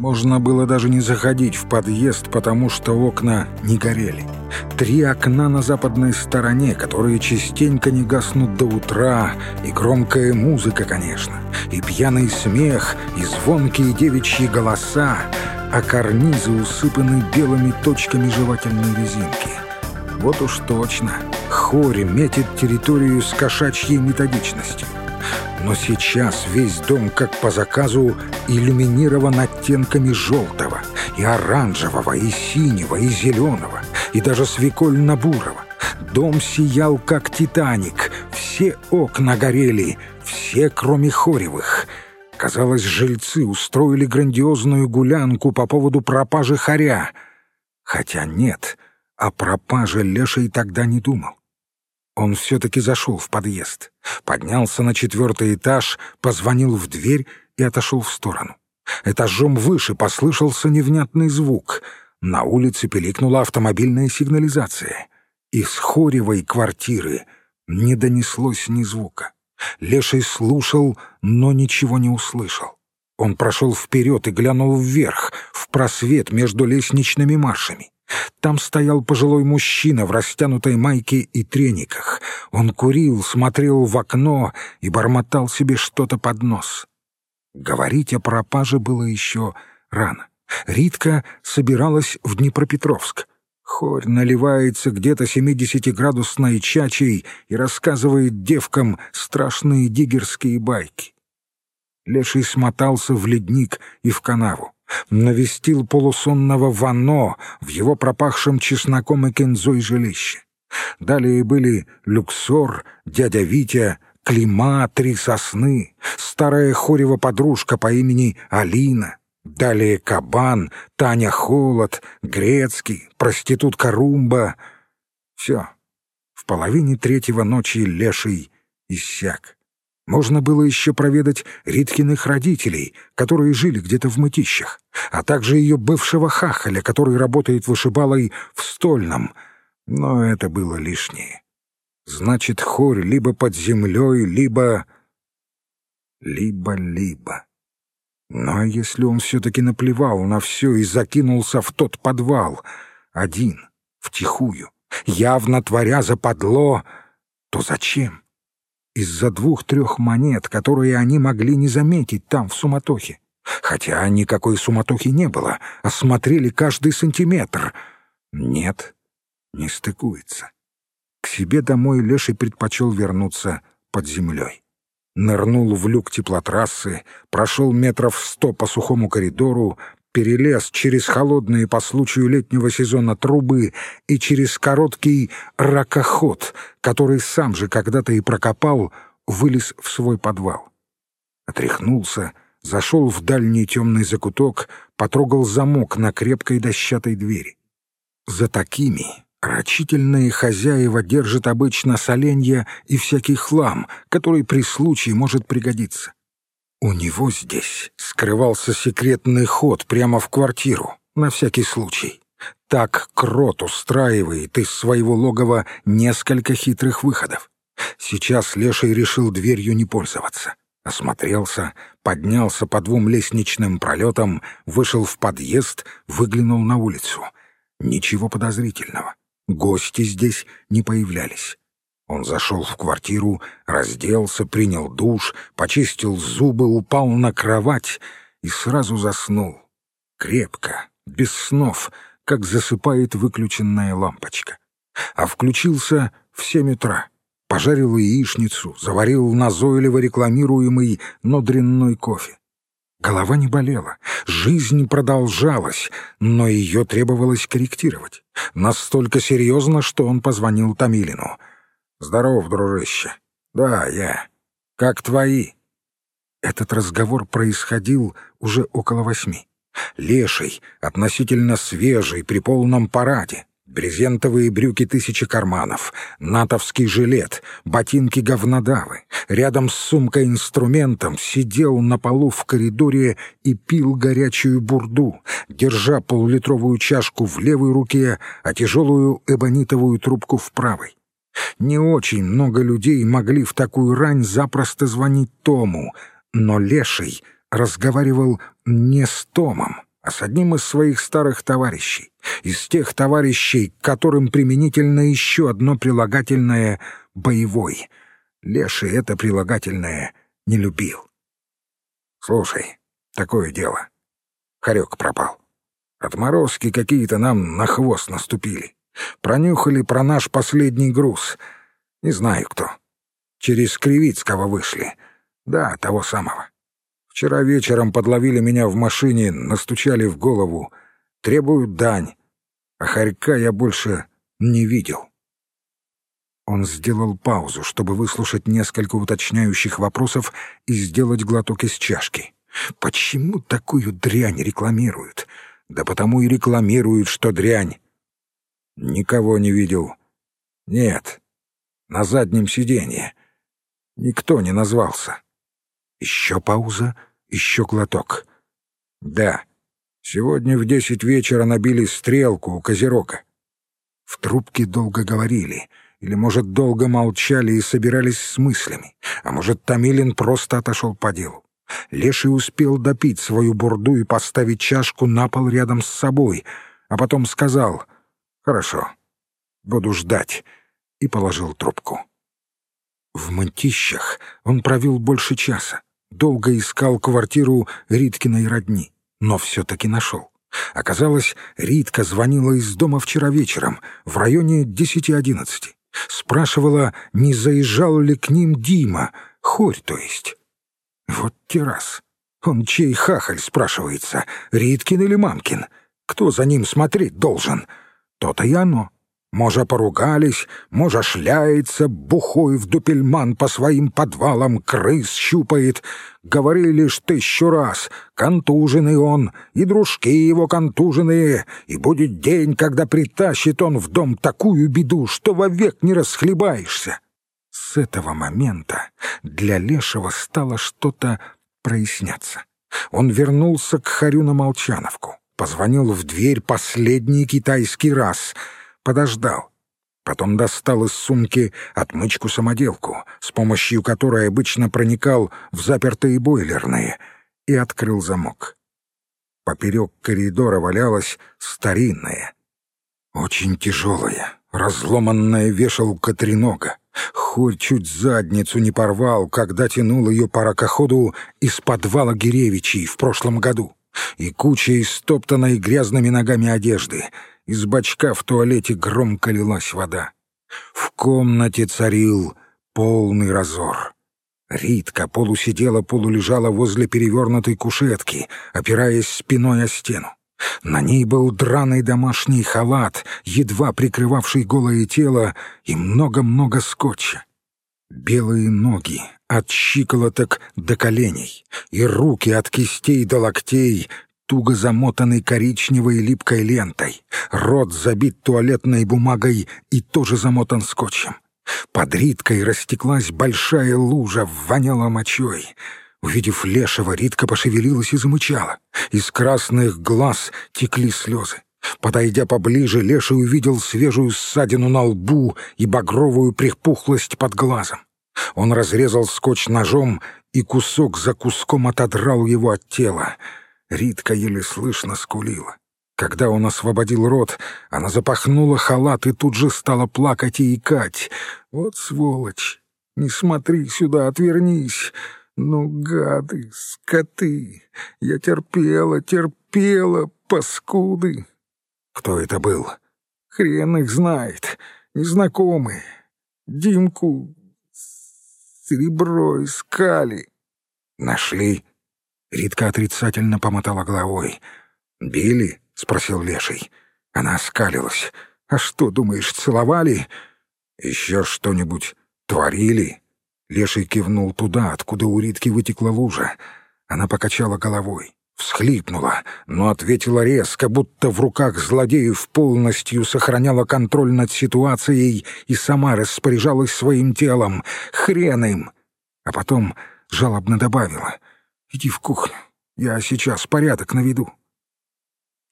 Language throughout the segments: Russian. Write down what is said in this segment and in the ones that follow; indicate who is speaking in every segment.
Speaker 1: Можно было даже не заходить в подъезд, потому что окна не горели. Три окна на западной стороне, которые частенько не гаснут до утра, и громкая музыка, конечно, и пьяный смех, и звонкие девичьи голоса, а карнизы усыпаны белыми точками жевательной резинки. Вот уж точно, Хори метит территорию с кошачьей методичностью. Но сейчас весь дом, как по заказу, иллюминирован оттенками желтого, и оранжевого, и синего, и зеленого, и даже свекольно-бурого. Дом сиял, как «Титаник», все окна горели, все, кроме хоревых. Казалось, жильцы устроили грандиозную гулянку по поводу пропажи хоря. Хотя нет, о пропаже Леший тогда не думал. Он все-таки зашел в подъезд, поднялся на четвертый этаж, позвонил в дверь и отошел в сторону. Этажом выше послышался невнятный звук. На улице пиликнула автомобильная сигнализация. Из хоревой квартиры не донеслось ни звука. Леший слушал, но ничего не услышал. Он прошел вперед и глянул вверх, в просвет между лестничными маршами. Там стоял пожилой мужчина в растянутой майке и трениках. Он курил, смотрел в окно и бормотал себе что-то под нос. Говорить о пропаже было еще рано. Ритка собиралась в Днепропетровск. Хорь наливается где-то семидесятиградусной чачей и рассказывает девкам страшные диггерские байки. Леший смотался в ледник и в канаву навестил полусонного Вано в его пропахшем чесноком и кензой жилище. Далее были Люксор, дядя Витя, Клима, три сосны, старая хорева подружка по имени Алина, далее Кабан, Таня Холод, Грецкий, проститутка Румба. Все. В половине третьего ночи Леший иссяк. Можно было еще проведать Риткиных родителей, которые жили где-то в мытищах, а также ее бывшего хахаля, который работает вышибалой в Стольном. Но это было лишнее. Значит, хорь либо под землей, либо... Либо-либо. Но если он все-таки наплевал на все и закинулся в тот подвал, один, втихую, явно творя западло, то зачем? Из-за двух-трех монет, которые они могли не заметить там, в суматохе. Хотя никакой суматохи не было, осмотрели каждый сантиметр. Нет, не стыкуется. К себе домой Леший предпочел вернуться под землей. Нырнул в люк теплотрассы, прошел метров сто по сухому коридору, перелез через холодные по случаю летнего сезона трубы и через короткий ракоход, который сам же когда-то и прокопал, вылез в свой подвал. Отряхнулся, зашел в дальний темный закуток, потрогал замок на крепкой дощатой двери. За такими рачительные хозяева держат обычно соленья и всякий хлам, который при случае может пригодиться. У него здесь скрывался секретный ход прямо в квартиру, на всякий случай. Так Крот устраивает из своего логова несколько хитрых выходов. Сейчас Леший решил дверью не пользоваться. Осмотрелся, поднялся по двум лестничным пролетам, вышел в подъезд, выглянул на улицу. Ничего подозрительного. Гости здесь не появлялись. Он зашел в квартиру, разделся, принял душ, почистил зубы, упал на кровать и сразу заснул. Крепко, без снов, как засыпает выключенная лампочка. А включился в семь утра. Пожарил яичницу, заварил назойливо рекламируемый, но дрянной кофе. Голова не болела, жизнь продолжалась, но ее требовалось корректировать. Настолько серьезно, что он позвонил Томилину — «Здоров, дружище. Да, я. Как твои?» Этот разговор происходил уже около восьми. Леший, относительно свежий, при полном параде. Брезентовые брюки тысячи карманов, натовский жилет, ботинки-говнодавы. Рядом с сумкой-инструментом сидел на полу в коридоре и пил горячую бурду, держа полулитровую чашку в левой руке, а тяжелую эбонитовую трубку в правой. Не очень много людей могли в такую рань запросто звонить Тому, но Леший разговаривал не с Томом, а с одним из своих старых товарищей, из тех товарищей, к которым применительно еще одно прилагательное «боевой». Леший это прилагательное не любил. «Слушай, такое дело. Хорек пропал. Отморозки какие-то нам на хвост наступили. Пронюхали про наш последний груз. Не знаю кто. Через Кривицкого вышли. Да, того самого. Вчера вечером подловили меня в машине, настучали в голову. Требуют дань. А хорька я больше не видел. Он сделал паузу, чтобы выслушать несколько уточняющих вопросов и сделать глоток из чашки. Почему такую дрянь рекламируют? Да потому и рекламируют, что дрянь. Никого не видел. Нет. На заднем сиденье. Никто не назвался. Еще пауза, еще глоток. Да. Сегодня в десять вечера набили стрелку у Козерога. В трубке долго говорили — или, может, долго молчали и собирались с мыслями, а может, Томилин просто отошел по делу. Леший успел допить свою бурду и поставить чашку на пол рядом с собой, а потом сказал «Хорошо, буду ждать», и положил трубку. В Мантищах он провел больше часа, долго искал квартиру Риткиной родни, но все-таки нашел. Оказалось, Ритка звонила из дома вчера вечером, в районе десяти-одиннадцати. Спрашивала, не заезжал ли к ним Дима, хорь то есть. Вот террас. Он чей хахаль, спрашивается, Риткин или Мамкин? Кто за ним смотреть должен? То-то и оно. Можа поругались, можа шляется, бухой в дупельман по своим подвалам крыс щупает. Говорили ж тысячу раз, контуженный он, и дружки его контуженные, и будет день, когда притащит он в дом такую беду, что вовек не расхлебаешься. С этого момента для Лешего стало что-то проясняться. Он вернулся к Харю на Молчановку, позвонил в дверь последний китайский раз — подождал. Потом достал из сумки отмычку-самоделку, с помощью которой обычно проникал в запертые бойлерные, и открыл замок. Поперек коридора валялась старинная, очень тяжелая, разломанная вешалка тренога. Хоть чуть задницу не порвал, когда тянул ее по ракоходу из подвала Гиревичей в прошлом году. И куча истоптанной грязными ногами одежды — из бачка в туалете громко лилась вода. В комнате царил полный разор. Ритка полусидела, полулежала возле перевернутой кушетки, опираясь спиной о стену. На ней был драный домашний халат, едва прикрывавший голое тело, и много-много скотча. Белые ноги от щиколоток до коленей, и руки от кистей до локтей туго замотанный коричневой липкой лентой, рот забит туалетной бумагой и тоже замотан скотчем. Под Риткой растеклась большая лужа, воняла мочой. Увидев Лешего, Ритка пошевелилась и замычала. Из красных глаз текли слезы. Подойдя поближе, Леша увидел свежую ссадину на лбу и багровую припухлость под глазом. Он разрезал скотч ножом и кусок за куском отодрал его от тела. Ритка еле слышно скулила. Когда он освободил рот, она запахнула халат и тут же стала плакать и икать. «Вот сволочь! Не смотри сюда, отвернись! Ну, гады, скоты! Я терпела, терпела, паскуды!» «Кто это был?» «Хрен их знает. Незнакомый. Димку серебро искали». «Нашли?» Ритка отрицательно помотала головой. «Били?» — спросил Леший. Она оскалилась. «А что, думаешь, целовали?» «Еще что-нибудь творили?» Леший кивнул туда, откуда у Ритки вытекла лужа. Она покачала головой, всхлипнула, но ответила резко, будто в руках злодеев полностью сохраняла контроль над ситуацией и сама распоряжалась своим телом. «Хрен им!» А потом жалобно добавила — Иди в кухню. Я сейчас порядок наведу».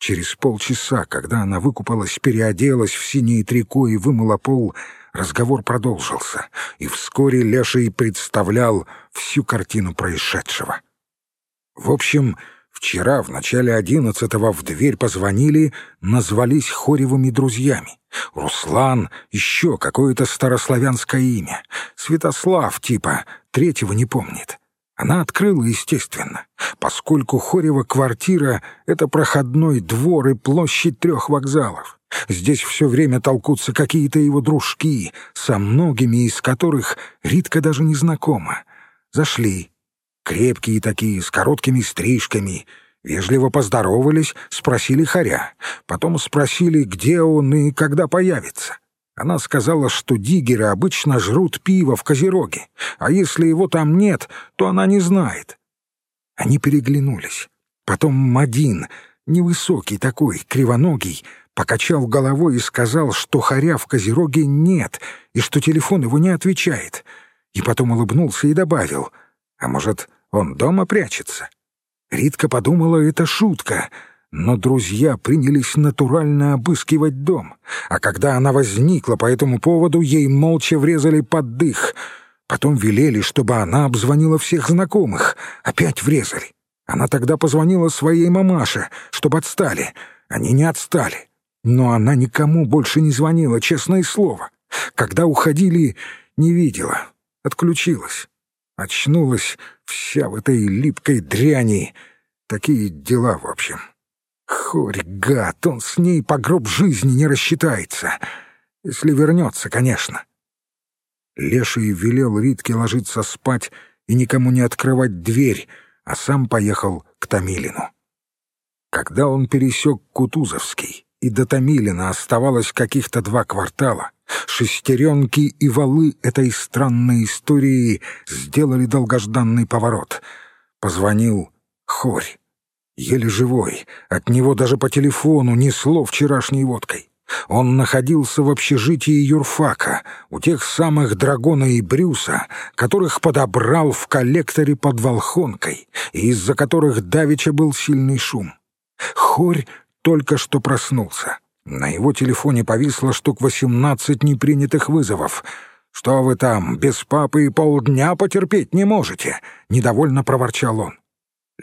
Speaker 1: Через полчаса, когда она выкупалась, переоделась в синие трико и вымыла пол, разговор продолжился, и вскоре Леший представлял всю картину происшедшего. В общем, Вчера в начале одиннадцатого в дверь позвонили, назвались хоревыми друзьями. Руслан, еще какое-то старославянское имя. Святослав типа, третьего не помнит. Она открыла, естественно, поскольку Хорева квартира — это проходной двор и площадь трех вокзалов. Здесь все время толкутся какие-то его дружки, со многими из которых Ритка даже не знакома. Зашли. Крепкие такие, с короткими стрижками. Вежливо поздоровались, спросили Харя. Потом спросили, где он и когда появится. Она сказала, что диггеры обычно жрут пиво в Козероге, а если его там нет, то она не знает. Они переглянулись. Потом Мадин, невысокий такой, кривоногий, покачал головой и сказал, что хоря в Козероге нет и что телефон его не отвечает. И потом улыбнулся и добавил, а может, он дома прячется? Ритка подумала, это шутка — но друзья принялись натурально обыскивать дом, а когда она возникла по этому поводу, ей молча врезали под дых. Потом велели, чтобы она обзвонила всех знакомых. Опять врезали. Она тогда позвонила своей мамаше, чтобы отстали. Они не отстали. Но она никому больше не звонила, честное слово. Когда уходили, не видела. Отключилась. Очнулась вся в этой липкой дряни. Такие дела, в общем. Хорь, гад, он с ней по гроб жизни не рассчитается. Если вернется, конечно. Леший велел Ритке ложиться спать и никому не открывать дверь, а сам поехал к Томилину. Когда он пересек Кутузовский, и до Томилина оставалось каких-то два квартала, шестеренки и валы этой странной истории сделали долгожданный поворот. Позвонил Хорь еле живой, от него даже по телефону несло вчерашней водкой. Он находился в общежитии юрфака, у тех самых Драгона и Брюса, которых подобрал в коллекторе под Волхонкой, и из-за которых давеча был сильный шум. Хорь только что проснулся. На его телефоне повисло штук восемнадцать непринятых вызовов. «Что вы там, без папы и полдня потерпеть не можете?» — недовольно проворчал он.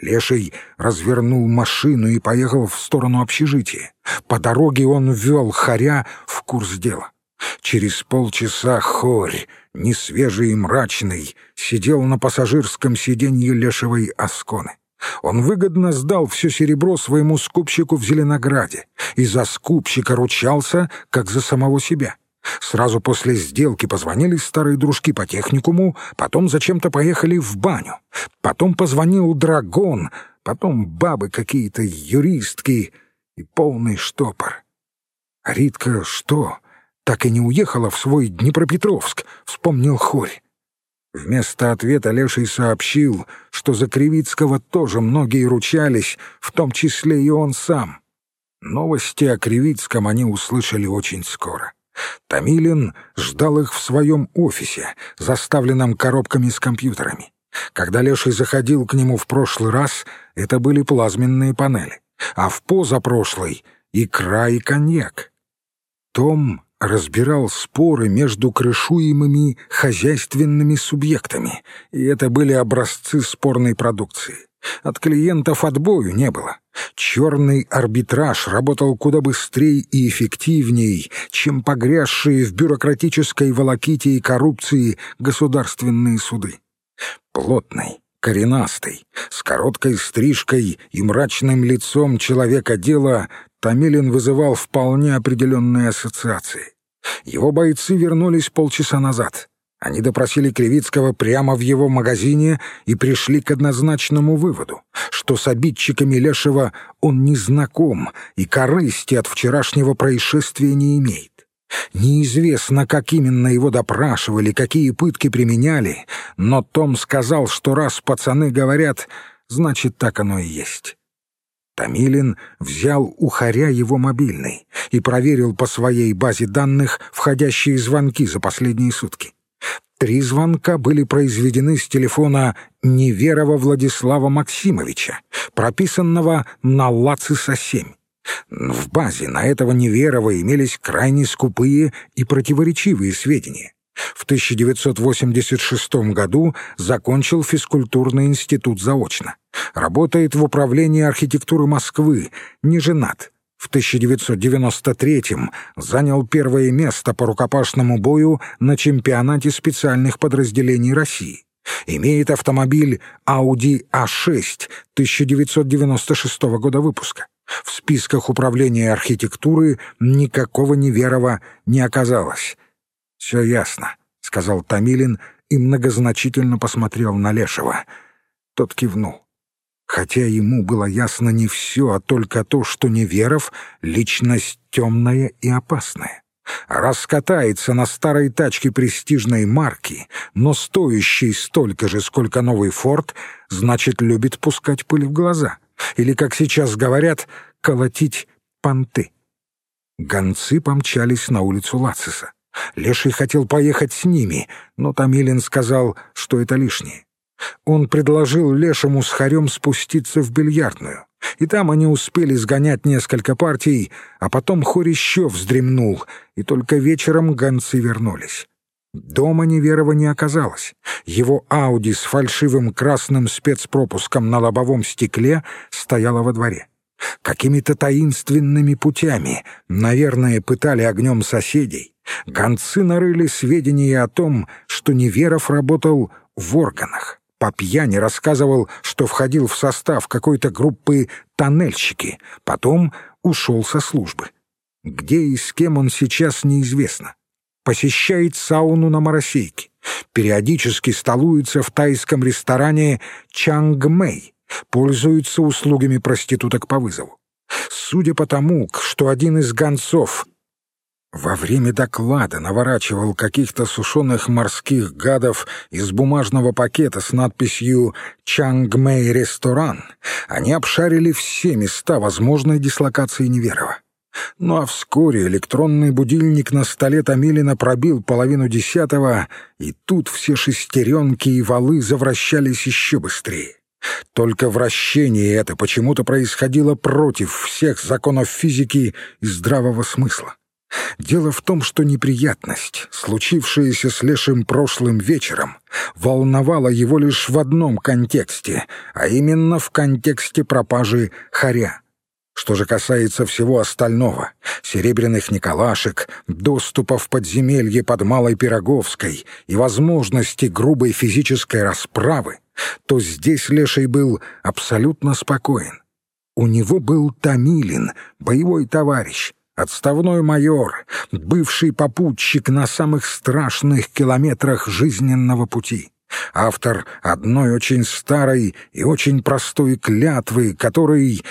Speaker 1: Леший развернул машину и поехал в сторону общежития. По дороге он ввел Харя в курс дела. Через полчаса Хорь, несвежий и мрачный, сидел на пассажирском сиденье Лешевой Асконы. Он выгодно сдал все серебро своему скупщику в Зеленограде и за скупщика ручался, как за самого себя. Сразу после сделки позвонили старые дружки по техникуму, потом зачем-то поехали в баню. Потом позвонил Драгон, потом бабы какие-то, юристки и полный штопор. А Ритка что, так и не уехала в свой Днепропетровск, вспомнил Хорь. Вместо ответа Леший сообщил, что за Кривицкого тоже многие ручались, в том числе и он сам. Новости о Кривицком они услышали очень скоро. Томилин ждал их в своем офисе, заставленном коробками с компьютерами. Когда Леший заходил к нему в прошлый раз, это были плазменные панели, а в позапрошлый — икра и коньяк. Том разбирал споры между крышуемыми хозяйственными субъектами, и это были образцы спорной продукции. От клиентов отбою не было. Черный арбитраж работал куда быстрее и эффективней, чем погрязшие в бюрократической волоките и коррупции государственные суды. Плотный, коренастый, с короткой стрижкой и мрачным лицом человека дела Томилин вызывал вполне определенные ассоциации. Его бойцы вернулись полчаса назад — они допросили Кривицкого прямо в его магазине и пришли к однозначному выводу, что с обидчиками Лешего он не знаком и корысти от вчерашнего происшествия не имеет. Неизвестно, как именно его допрашивали, какие пытки применяли, но Том сказал, что раз пацаны говорят, значит, так оно и есть. Томилин взял у Харя его мобильный и проверил по своей базе данных входящие звонки за последние сутки. Три звонка были произведены с телефона Неверова Владислава Максимовича, прописанного на Лациса-7. В базе на этого Неверова имелись крайне скупые и противоречивые сведения. В 1986 году закончил физкультурный институт заочно. Работает в управлении архитектуры Москвы, не женат. В 1993-м занял первое место по рукопашному бою на чемпионате специальных подразделений России. Имеет автомобиль Audi A6 1996 года выпуска. В списках управления архитектуры никакого неверова не оказалось. «Все ясно», — сказал Томилин и многозначительно посмотрел на Лешего. Тот кивнул. Хотя ему было ясно не все, а только то, что Неверов — личность темная и опасная. Раскатается на старой тачке престижной марки, но стоящей столько же, сколько новый «Форд», значит, любит пускать пыль в глаза. Или, как сейчас говорят, колотить понты. Гонцы помчались на улицу Лациса. Леший хотел поехать с ними, но Томилин сказал, что это лишнее. Он предложил Лешему с Харем спуститься в бильярдную, и там они успели сгонять несколько партий, а потом Хор еще вздремнул, и только вечером гонцы вернулись. Дома Неверова не оказалось. Его Ауди с фальшивым красным спецпропуском на лобовом стекле стояла во дворе. Какими-то таинственными путями, наверное, пытали огнем соседей. Гонцы нарыли сведения о том, что Неверов работал в органах. По пьяни рассказывал, что входил в состав какой-то группы тоннельщики, потом ушел со службы. Где и с кем он сейчас неизвестно. Посещает сауну на Моросейке. Периодически столуется в тайском ресторане Чангмэй пользуются услугами проституток по вызову. Судя по тому, что один из гонцов во время доклада наворачивал каких-то сушеных морских гадов из бумажного пакета с надписью «Чангмэй ресторан», они обшарили все места возможной дислокации Неверова. Ну а вскоре электронный будильник на столе Томилина пробил половину десятого, и тут все шестеренки и валы завращались еще быстрее. Только вращение это почему-то происходило против всех законов физики и здравого смысла. Дело в том, что неприятность, случившаяся с Лешим прошлым вечером, волновала его лишь в одном контексте, а именно в контексте пропажи Харя. Что же касается всего остального — серебряных николашек, доступа в подземелье под Малой Пироговской и возможности грубой физической расправы — то здесь Леший был абсолютно спокоен. У него был Томилин, боевой товарищ, отставной майор, бывший попутчик на самых страшных километрах жизненного пути, автор одной очень старой и очень простой клятвы, который...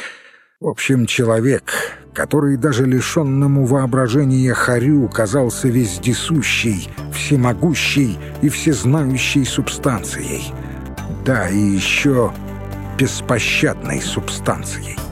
Speaker 1: В общем, человек, который даже лишенному воображения Харю казался вездесущей, всемогущей и всезнающей субстанцией — да, и еще беспощадной субстанцией.